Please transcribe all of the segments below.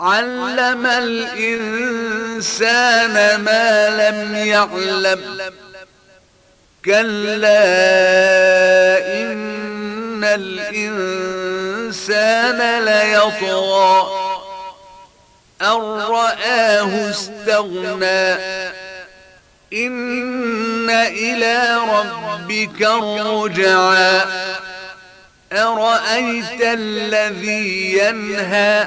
علم الإنسان ما لم يعلم. كلا إن الإنسان ليطغى. أن رآه استغنى. إن إلى ربك رجعا. أرأيت الذي ينهى؟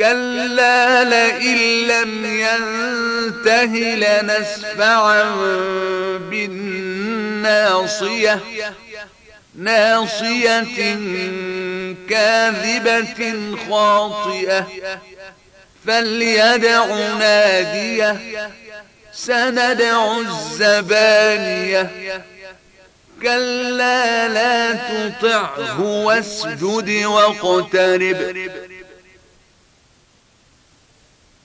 كلا لئن لم ينتهي لنسفعا بالناصية ناصية كاذبة خاطئة. فليدع نادية سندع الزبانية. كلا لا تطعه واسجد واقترب.